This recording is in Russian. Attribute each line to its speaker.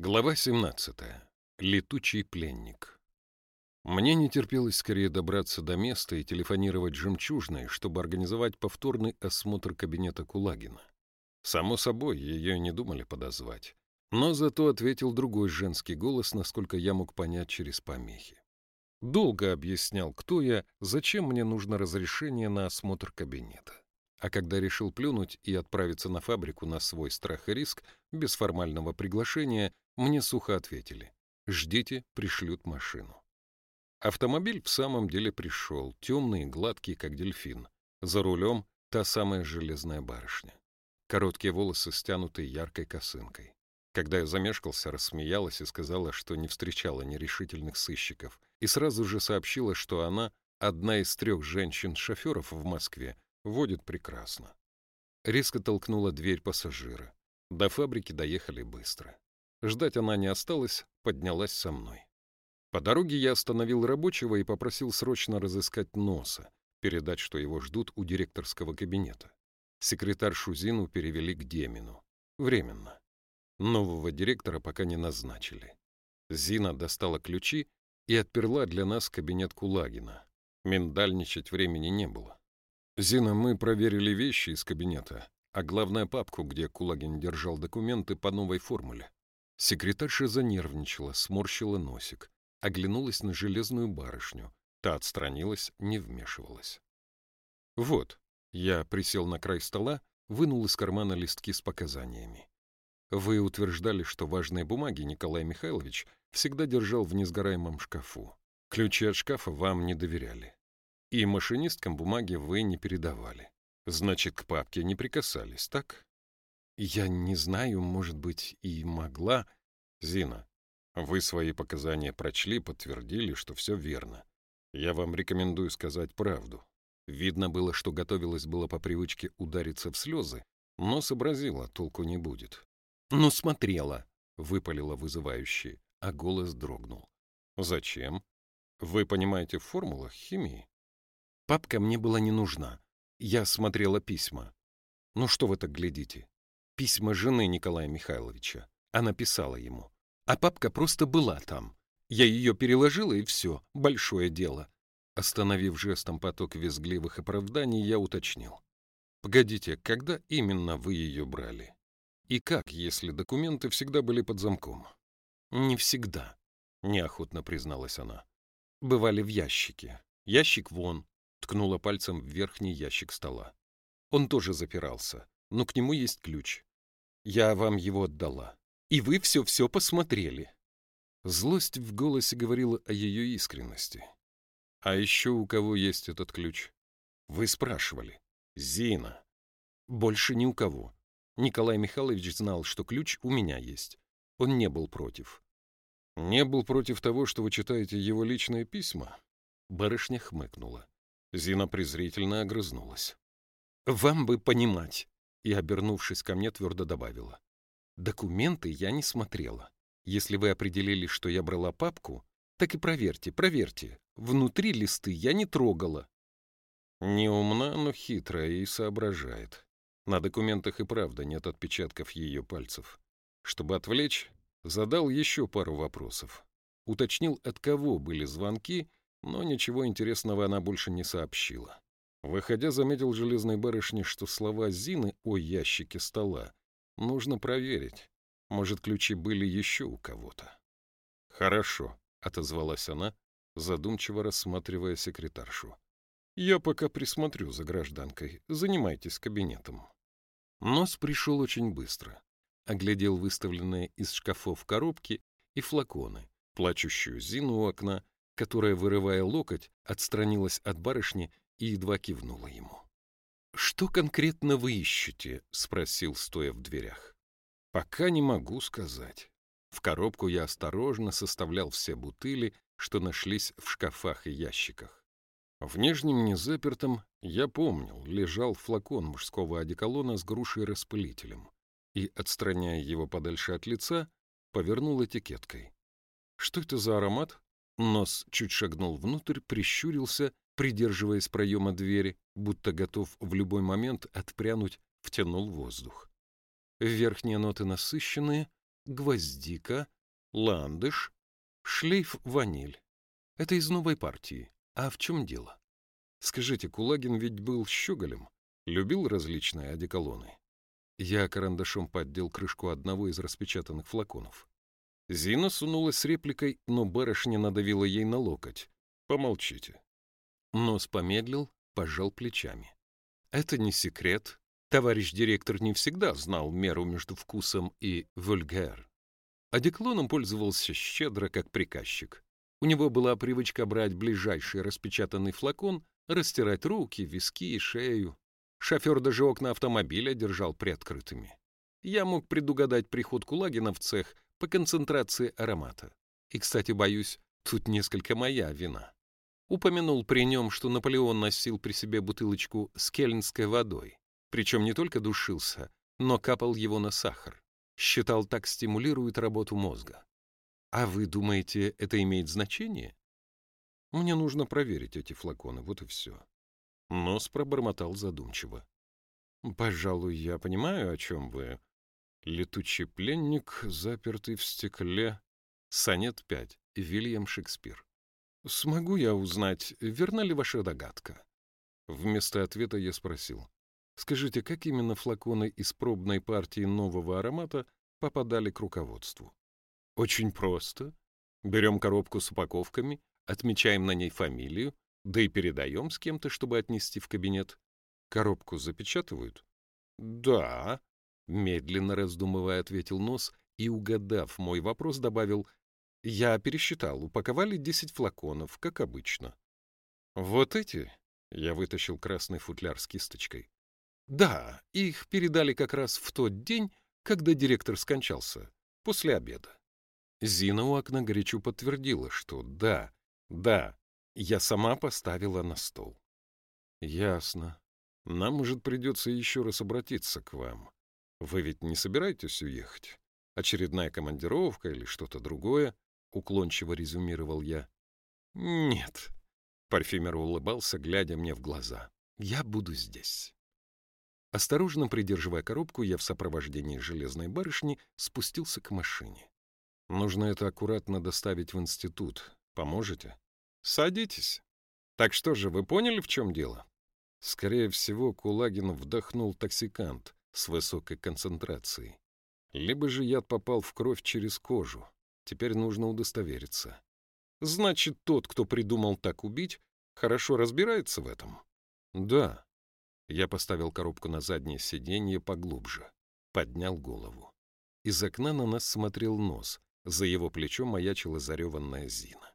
Speaker 1: Глава 17. Летучий пленник. Мне не терпелось скорее добраться до места и телефонировать жемчужной, чтобы организовать повторный осмотр кабинета Кулагина. Само собой, ее не думали подозвать. Но зато ответил другой женский голос, насколько я мог понять через помехи. Долго объяснял, кто я, зачем мне нужно разрешение на осмотр кабинета. А когда решил плюнуть и отправиться на фабрику на свой страх и риск, без формального приглашения, мне сухо ответили. Ждите, пришлют машину. Автомобиль в самом деле пришел, темный и гладкий, как дельфин. За рулем та самая железная барышня. Короткие волосы стянуты яркой косынкой. Когда я замешкался, рассмеялась и сказала, что не встречала нерешительных сыщиков, и сразу же сообщила, что она одна из трех женщин-шоферов в Москве, водит прекрасно. Резко толкнула дверь пассажира. До фабрики доехали быстро. Ждать она не осталась, поднялась со мной. По дороге я остановил рабочего и попросил срочно разыскать носа, передать, что его ждут у директорского кабинета. Секретарь Шузину перевели к Демину. Временно. Нового директора пока не назначили. Зина достала ключи и отперла для нас кабинет Кулагина. Миндальничать времени не было. «Зина, мы проверили вещи из кабинета, а главное папку, где Кулагин держал документы по новой формуле». Секретарша занервничала, сморщила носик, оглянулась на железную барышню. Та отстранилась, не вмешивалась. «Вот», — я присел на край стола, вынул из кармана листки с показаниями. «Вы утверждали, что важные бумаги Николай Михайлович всегда держал в несгораемом шкафу. Ключи от шкафа вам не доверяли. И машинисткам бумаги вы не передавали. Значит, к папке не прикасались, так? Я не знаю, может быть, и могла. Зина, вы свои показания прочли, подтвердили, что все верно. Я вам рекомендую сказать правду. Видно было, что готовилась было по привычке удариться в слезы, но сообразила, толку не будет. «Ну, смотрела!» — выпалила вызывающий, а голос дрогнул. «Зачем? Вы понимаете в формулах химии?» Папка мне была не нужна. Я смотрела письма. Ну что вы так глядите? Письма жены Николая Михайловича. Она писала ему. А папка просто была там. Я ее переложила, и все. Большое дело. Остановив жестом поток визгливых оправданий, я уточнил. «Погодите, когда именно вы ее брали? И как, если документы всегда были под замком?» «Не всегда», — неохотно призналась она. «Бывали в ящике. Ящик вон, ткнула пальцем в верхний ящик стола. Он тоже запирался, но к нему есть ключ. Я вам его отдала. И вы все-все посмотрели. Злость в голосе говорила о ее искренности. А еще у кого есть этот ключ? Вы спрашивали. Зина. Больше ни у кого. Николай Михайлович знал, что ключ у меня есть. Он не был против. Не был против того, что вы читаете его личные письма? Барышня хмыкнула. Зина презрительно огрызнулась. «Вам бы понимать!» И, обернувшись ко мне, твердо добавила. «Документы я не смотрела. Если вы определили, что я брала папку, так и проверьте, проверьте. Внутри листы я не трогала». Не умна, но хитрая и соображает. На документах и правда нет отпечатков ее пальцев. Чтобы отвлечь, задал еще пару вопросов. Уточнил, от кого были звонки но ничего интересного она больше не сообщила. Выходя, заметил железной барышне, что слова Зины о ящике стола нужно проверить. Может, ключи были еще у кого-то. «Хорошо», — отозвалась она, задумчиво рассматривая секретаршу. «Я пока присмотрю за гражданкой. Занимайтесь кабинетом». Нос пришел очень быстро. Оглядел выставленные из шкафов коробки и флаконы, плачущую Зину у окна которая, вырывая локоть, отстранилась от барышни и едва кивнула ему. «Что конкретно вы ищете?» — спросил, стоя в дверях. «Пока не могу сказать. В коробку я осторожно составлял все бутыли, что нашлись в шкафах и ящиках. В нижнем незапертом, я помнил, лежал флакон мужского одеколона с грушей-распылителем и, отстраняя его подальше от лица, повернул этикеткой. Что это за аромат? Нос чуть шагнул внутрь, прищурился, придерживаясь проема двери, будто готов в любой момент отпрянуть, втянул воздух. Верхние ноты насыщенные, гвоздика, ландыш, шлейф ваниль. Это из новой партии. А в чем дело? Скажите, Кулагин ведь был щеголем, любил различные одеколоны. Я карандашом поддел крышку одного из распечатанных флаконов. Зина сунулась с репликой, но барышня надавила ей на локоть. «Помолчите». Нос помедлил, пожал плечами. «Это не секрет. Товарищ директор не всегда знал меру между вкусом и вульгар. Одеклоном пользовался щедро, как приказчик. У него была привычка брать ближайший распечатанный флакон, растирать руки, виски и шею. Шофер даже окна автомобиля держал приоткрытыми. Я мог предугадать приход Кулагина в цех по концентрации аромата. И, кстати, боюсь, тут несколько моя вина. Упомянул при нем, что Наполеон носил при себе бутылочку с кельнской водой. Причем не только душился, но капал его на сахар. Считал, так стимулирует работу мозга. А вы думаете, это имеет значение? Мне нужно проверить эти флаконы, вот и все. Нос пробормотал задумчиво. Пожалуй, я понимаю, о чем вы. Летучий пленник, запертый в стекле. Сонет 5. Вильям Шекспир. Смогу я узнать, верна ли ваша догадка? Вместо ответа я спросил. Скажите, как именно флаконы из пробной партии нового аромата попадали к руководству? Очень просто. Берем коробку с упаковками, отмечаем на ней фамилию, да и передаем с кем-то, чтобы отнести в кабинет. Коробку запечатывают? Да, медленно раздумывая, ответил Нос и, угадав мой вопрос, добавил, я пересчитал, упаковали 10 флаконов, как обычно. Вот эти? Я вытащил красный футляр с кисточкой. Да, их передали как раз в тот день, когда директор скончался, после обеда. Зина у окна горячо подтвердила, что да, да, я сама поставила на стол. Ясно. Нам, может, придется еще раз обратиться к вам. Вы ведь не собираетесь уехать? Очередная командировка или что-то другое? Уклончиво резюмировал я. Нет. Парфюмер улыбался, глядя мне в глаза. Я буду здесь. Осторожно придерживая коробку, я в сопровождении железной барышни спустился к машине. Нужно это аккуратно доставить в институт. Поможете? Садитесь. Так что же, вы поняли, в чем дело? Скорее всего, Кулагин вдохнул токсикант с высокой концентрацией. Либо же яд попал в кровь через кожу. Теперь нужно удостовериться. Значит, тот, кто придумал так убить, хорошо разбирается в этом? Да. Я поставил коробку на заднее сиденье поглубже. Поднял голову. Из окна на нас смотрел нос, за его плечом маячила зареванная Зина.